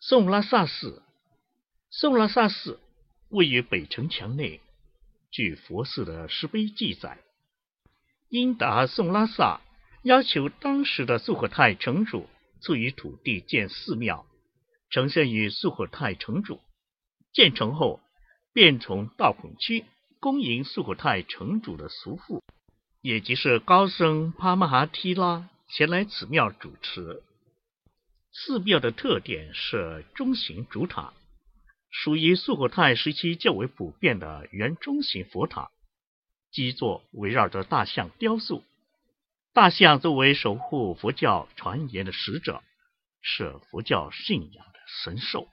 宋拉萨寺，宋拉萨寺位于北城墙内。据佛寺的石碑记载，英达宋拉萨要求当时的素可泰城主赐予土地建寺庙，呈现于素可泰城主。建成后，便从道孔区恭迎素可泰城主的俗父，也即是高僧帕玛哈提拉前来此庙主持。寺庙的特点是中型主塔，属于素果泰时期较为普遍的圆中型佛塔，基座围绕着大象雕塑。大象作为守护佛教传言的使者，是佛教信仰的神兽。